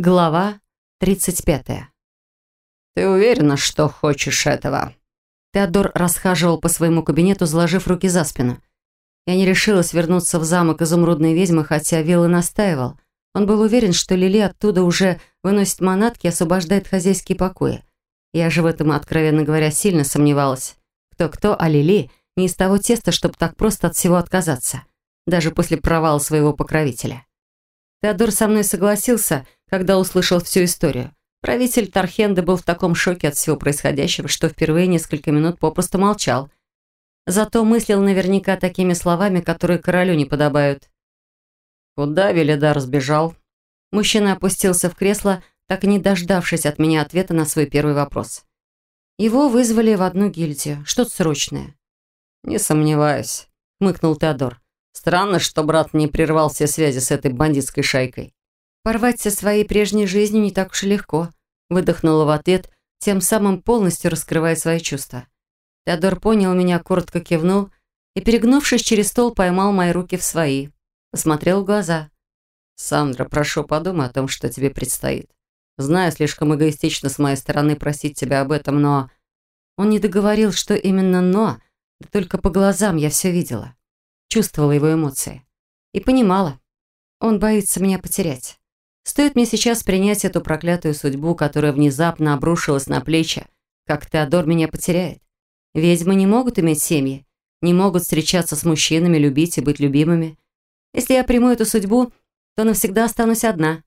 Глава 35. «Ты уверена, что хочешь этого?» Теодор расхаживал по своему кабинету, сложив руки за спину. Я не решилась вернуться в замок изумрудной ведьмы, хотя Вилла настаивал. Он был уверен, что Лили оттуда уже выносит манатки и освобождает хозяйские покои. Я же в этом, откровенно говоря, сильно сомневалась. Кто-кто, а Лили не из того теста, чтобы так просто от всего отказаться. Даже после провала своего покровителя. Теодор со мной согласился – когда услышал всю историю. Правитель Тархенда был в таком шоке от всего происходящего, что впервые несколько минут попросту молчал. Зато мыслил наверняка такими словами, которые королю не подобают. «Куда Велидар сбежал?» Мужчина опустился в кресло, так и не дождавшись от меня ответа на свой первый вопрос. Его вызвали в одну гильдию. Что-то срочное. «Не сомневаюсь», — мыкнул Теодор. «Странно, что брат не прервал все связи с этой бандитской шайкой». Порвать со своей прежней жизнью не так уж и легко. Выдохнула в ответ, тем самым полностью раскрывая свои чувства. Теодор понял меня, коротко кивнул и, перегнувшись через стол, поймал мои руки в свои. Посмотрел в глаза. «Сандра, прошу, подумай о том, что тебе предстоит. Знаю, слишком эгоистично с моей стороны просить тебя об этом, но...» Он не договорил, что именно «но», да только по глазам я все видела. Чувствовала его эмоции. И понимала. Он боится меня потерять. Стоит мне сейчас принять эту проклятую судьбу, которая внезапно обрушилась на плечи, как Теодор меня потеряет. Ведьмы не могут иметь семьи, не могут встречаться с мужчинами, любить и быть любимыми. Если я приму эту судьбу, то навсегда останусь одна.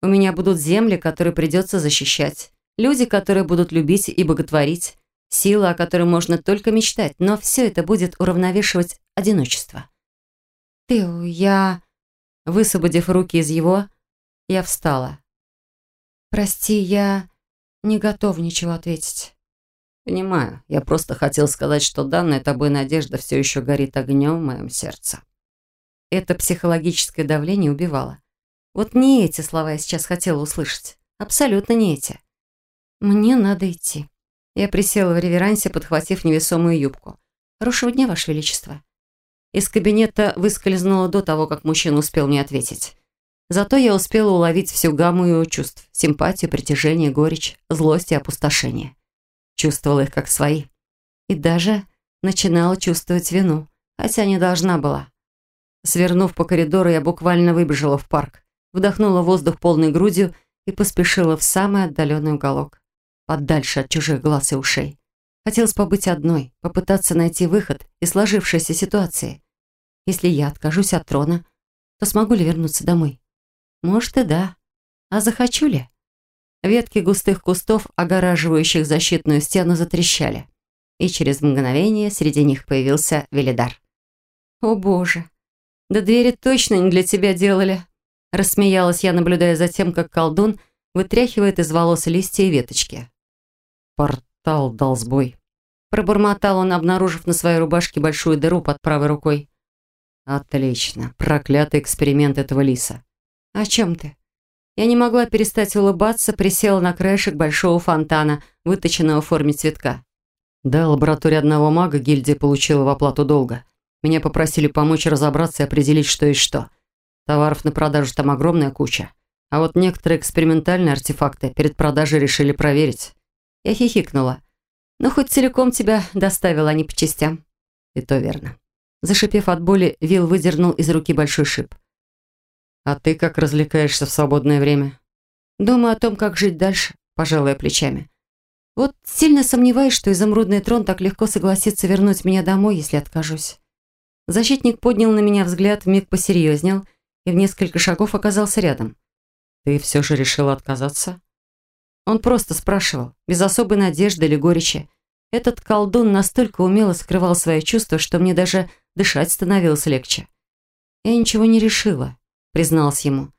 У меня будут земли, которые придется защищать, люди, которые будут любить и боготворить, сила, о которой можно только мечтать, но все это будет уравновешивать одиночество. «Тео, я...» Высвободив руки из его, я встала. «Прости, я не готова ничего ответить». «Понимаю. Я просто хотел сказать, что данная тобой надежда все еще горит огнем в моем сердце». Это психологическое давление убивало. Вот не эти слова я сейчас хотела услышать. Абсолютно не эти. «Мне надо идти». Я присела в реверансе, подхватив невесомую юбку. «Хорошего дня, Ваше Величество». Из кабинета выскользнула до того, как мужчина успел мне ответить. Зато я успела уловить всю гамму его чувств. Симпатию, притяжение, горечь, злость и опустошение. Чувствовала их как свои. И даже начинала чувствовать вину, хотя не должна была. Свернув по коридору, я буквально выбежала в парк, вдохнула воздух полной грудью и поспешила в самый отдаленный уголок, подальше от чужих глаз и ушей. Хотелось побыть одной, попытаться найти выход из сложившейся ситуации. Если я откажусь от трона, то смогу ли вернуться домой? Может и да. А захочу ли? Ветки густых кустов, огораживающих защитную стену, затрещали. И через мгновение среди них появился Велидар. «О боже! Да двери точно не для тебя делали!» Рассмеялась я, наблюдая за тем, как колдун вытряхивает из волос листья и веточки. «Портал дал сбой», Пробормотал он, обнаружив на своей рубашке большую дыру под правой рукой. «Отлично. Проклятый эксперимент этого лиса. «О чем ты?» Я не могла перестать улыбаться, присела на краешек большого фонтана, выточенного в форме цветка. Да, лаборатория одного мага гильдия получила в оплату долга. Меня попросили помочь разобраться и определить, что и что. Товаров на продажу там огромная куча. А вот некоторые экспериментальные артефакты перед продажей решили проверить. Я хихикнула. «Ну, хоть целиком тебя доставила, а не по частям». И то верно. Зашипев от боли, Вил выдернул из руки большой шип. А ты как развлекаешься в свободное время? Думаю о том, как жить дальше, пожалуй, плечами. Вот сильно сомневаюсь, что изумрудный трон так легко согласится вернуть меня домой, если откажусь. Защитник поднял на меня взгляд, вмиг посерьезнел и в несколько шагов оказался рядом. Ты все же решила отказаться? Он просто спрашивал, без особой надежды или горечи. Этот колдун настолько умело скрывал свои чувства, что мне даже дышать становилось легче. Я ничего не решила призналась ему.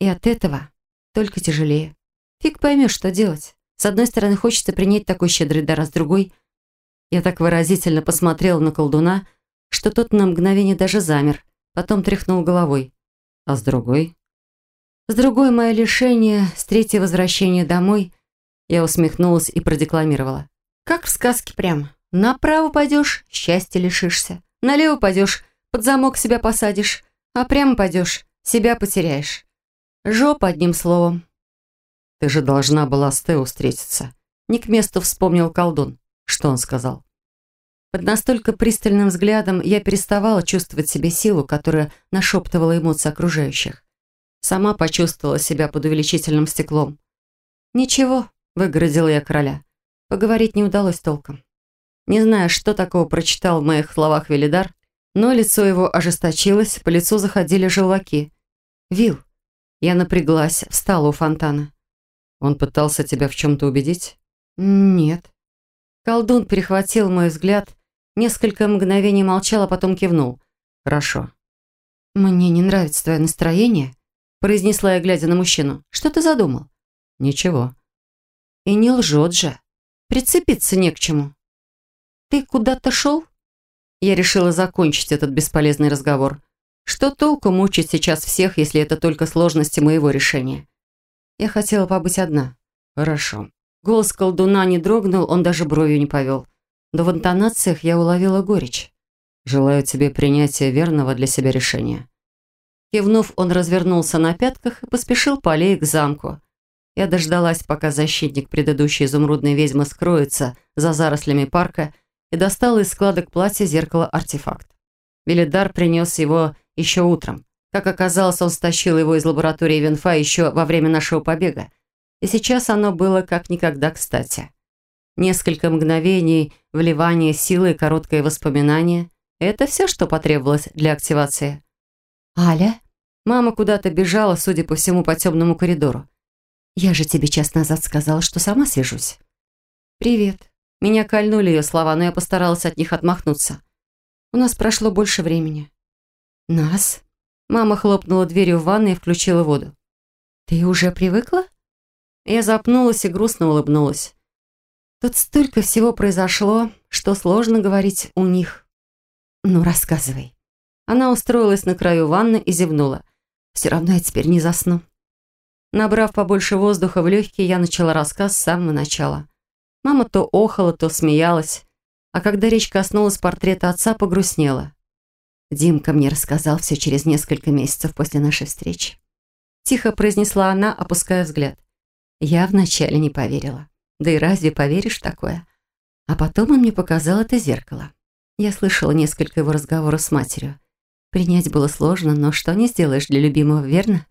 И от этого только тяжелее. Фиг поймешь, что делать. С одной стороны, хочется принять такой щедрый дар, а с другой... Я так выразительно посмотрела на колдуна, что тот на мгновение даже замер, потом тряхнул головой. А с другой? С другой мое лишение, с третье возвращение домой. Я усмехнулась и продекламировала. Как в сказке прям. Направо пойдешь, счастья лишишься. Налево пойдешь, под замок себя посадишь. А прямо пойдешь, себя потеряешь. Жопа, одним словом. Ты же должна была с Тео встретиться. Не к месту вспомнил колдун. Что он сказал? Под настолько пристальным взглядом я переставала чувствовать себе силу, которая нашептывала эмоции окружающих. Сама почувствовала себя под увеличительным стеклом. «Ничего», — выгородила я короля. Поговорить не удалось толком. Не знаю, что такого прочитал в моих словах Велидар, но лицо его ожесточилось, по лицу заходили желваки. «Вил». Я напряглась, встала у фонтана. «Он пытался тебя в чем-то убедить?» «Нет». Колдун перехватил мой взгляд, несколько мгновений молчал, а потом кивнул. «Хорошо». «Мне не нравится твое настроение», произнесла я, глядя на мужчину. «Что ты задумал?» «Ничего». «И не лжет же. Прицепиться не к чему». «Ты куда-то шел?» Я решила закончить этот бесполезный разговор. Что толку мучить сейчас всех, если это только сложности моего решения? Я хотела побыть одна. Хорошо. Голос колдуна не дрогнул, он даже бровью не повел. Но в интонациях я уловила горечь. Желаю тебе принятия верного для себя решения. Кивнув, он развернулся на пятках и поспешил по аллее к замку. Я дождалась, пока защитник предыдущей изумрудной ведьмы скроется за зарослями парка и достала из складок платья зеркало-артефакт. Велидар принес его еще утром. Как оказалось, он стащил его из лаборатории Венфа еще во время нашего побега. И сейчас оно было как никогда кстати. Несколько мгновений вливания силы и короткое воспоминание – это все, что потребовалось для активации. «Аля?» Мама куда-то бежала, судя по всему, по темному коридору. «Я же тебе час назад сказала, что сама свяжусь». «Привет». Меня кольнули ее слова, но я постаралась от них отмахнуться. У нас прошло больше времени. «Нас?» Мама хлопнула дверью в ванной и включила воду. «Ты уже привыкла?» Я запнулась и грустно улыбнулась. Тут столько всего произошло, что сложно говорить у них. «Ну, рассказывай». Она устроилась на краю ванны и зевнула. «Все равно я теперь не засну». Набрав побольше воздуха в легкие, я начала рассказ с самого начала. Мама то охала, то смеялась, а когда речь коснулась портрета отца, погрустнела. Димка мне рассказал все через несколько месяцев после нашей встречи. Тихо произнесла она, опуская взгляд. Я вначале не поверила. Да и разве поверишь такое? А потом он мне показал это зеркало. Я слышала несколько его разговоров с матерью. Принять было сложно, но что не сделаешь для любимого, верно?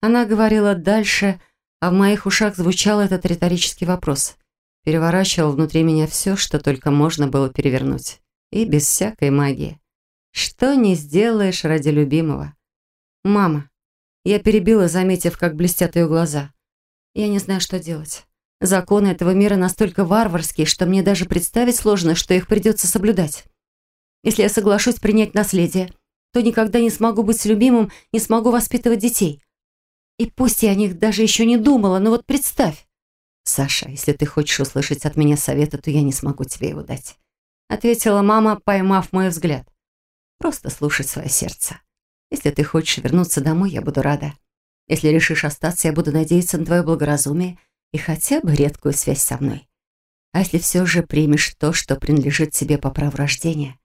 Она говорила дальше, а в моих ушах звучал этот риторический вопрос. Переворачивал внутри меня все, что только можно было перевернуть. И без всякой магии. Что не сделаешь ради любимого? Мама. Я перебила, заметив, как блестят ее глаза. Я не знаю, что делать. Законы этого мира настолько варварские, что мне даже представить сложно, что их придется соблюдать. Если я соглашусь принять наследие, то никогда не смогу быть любимым, не смогу воспитывать детей. И пусть я о них даже еще не думала, но вот представь. Саша, если ты хочешь услышать от меня совета, то я не смогу тебе его дать. Ответила мама, поймав мой взгляд. Просто слушай свое сердце. Если ты хочешь вернуться домой, я буду рада. Если решишь остаться, я буду надеяться на твое благоразумие и хотя бы редкую связь со мной. А если все же примешь то, что принадлежит тебе по праву рождения,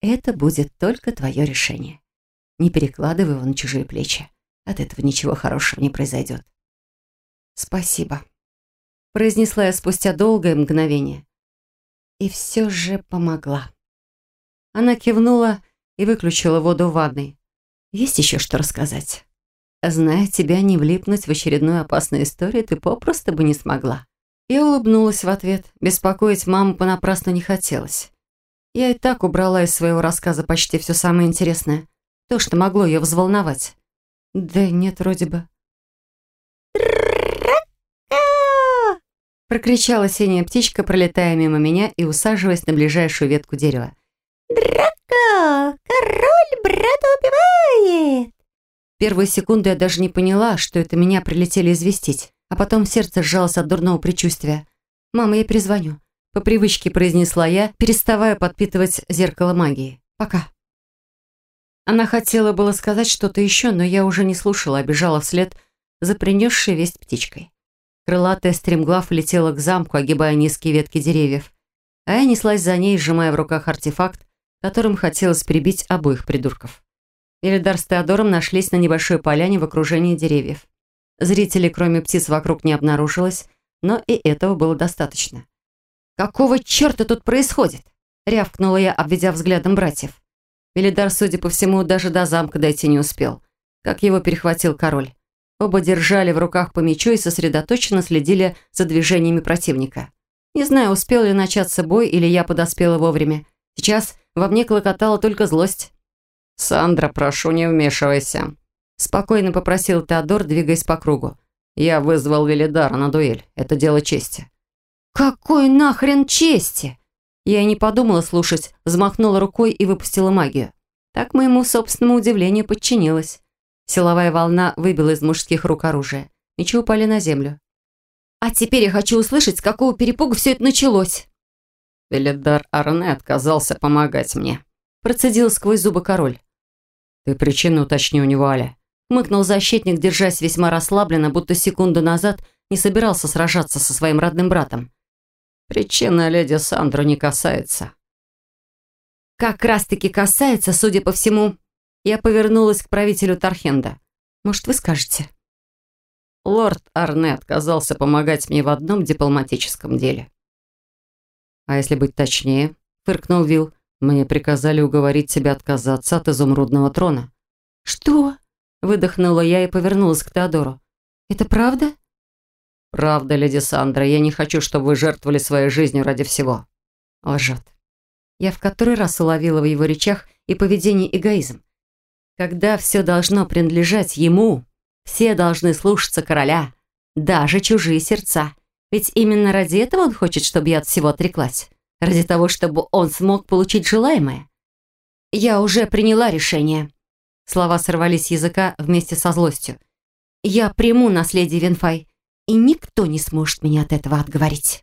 это будет только твое решение. Не перекладывай его на чужие плечи. От этого ничего хорошего не произойдет. «Спасибо», — произнесла я спустя долгое мгновение. И все же помогла. Она кивнула и выключила воду в ванной. «Есть еще что рассказать?» «Зная тебя, не влипнуть в очередную опасную историю ты попросту бы не смогла». Я улыбнулась в ответ. Беспокоить маму понапрасну не хотелось. Я и так убрала из своего рассказа почти все самое интересное. То, что могло ее взволновать. Да нет, вроде бы. Прокричала синяя птичка, пролетая мимо меня и усаживаясь на ближайшую ветку дерева. «Драко! Король брата убивает!» Первую секунду я даже не поняла, что это меня прилетели известить, а потом сердце сжалось от дурного предчувствия. «Мама, я перезвоню. По привычке произнесла я, переставая подпитывать зеркало магии. «Пока». Она хотела было сказать что-то еще, но я уже не слушала, а бежала вслед за принесшей весть птичкой. Крылатая стремглав летела к замку, огибая низкие ветки деревьев. А я неслась за ней, сжимая в руках артефакт, которым хотелось прибить обоих придурков. Элидар с Теодором нашлись на небольшой поляне в окружении деревьев. Зрителей, кроме птиц, вокруг не обнаружилось, но и этого было достаточно. «Какого черта тут происходит?» — рявкнула я, обведя взглядом братьев. Велидар, судя по всему, даже до замка дойти не успел. Как его перехватил король. Оба держали в руках по мечу и сосредоточенно следили за движениями противника. Не знаю, успел ли начаться бой или я подоспела вовремя. Сейчас во мне клокотала только злость. «Сандра, прошу, не вмешивайся», – спокойно попросил Теодор, двигаясь по кругу. «Я вызвал Велидара на дуэль. Это дело чести». «Какой нахрен чести?» Я и не подумала слушать, взмахнула рукой и выпустила магию. Так моему собственному удивлению подчинилась. Силовая волна выбила из мужских рук оружие. Мечи упали на землю. «А теперь я хочу услышать, с какого перепуга все это началось!» Велидар Арне отказался помогать мне. Процедил сквозь зубы король. «Ты причину уточни у него, Аля». Мыкнул защитник, держась весьма расслабленно, будто секунду назад не собирался сражаться со своим родным братом. «Причина леди Сандру не касается». «Как раз-таки касается, судя по всему...» Я повернулась к правителю Тархенда. «Может, вы скажете?» Лорд Арне отказался помогать мне в одном дипломатическом деле. «А если быть точнее?» — фыркнул Вил. «Мне приказали уговорить тебя отказаться от изумрудного трона». «Что?» — выдохнула я и повернулась к Теодору. «Это правда?» «Правда, леди Сандра. Я не хочу, чтобы вы жертвовали своей жизнью ради всего». Лжет. Я в который раз уловила в его речах и поведении эгоизм. Когда все должно принадлежать ему, все должны слушаться короля, даже чужие сердца. Ведь именно ради этого он хочет, чтобы я от всего отреклась. Ради того, чтобы он смог получить желаемое. Я уже приняла решение. Слова сорвались с языка вместе со злостью. Я приму наследие Венфай, и никто не сможет меня от этого отговорить.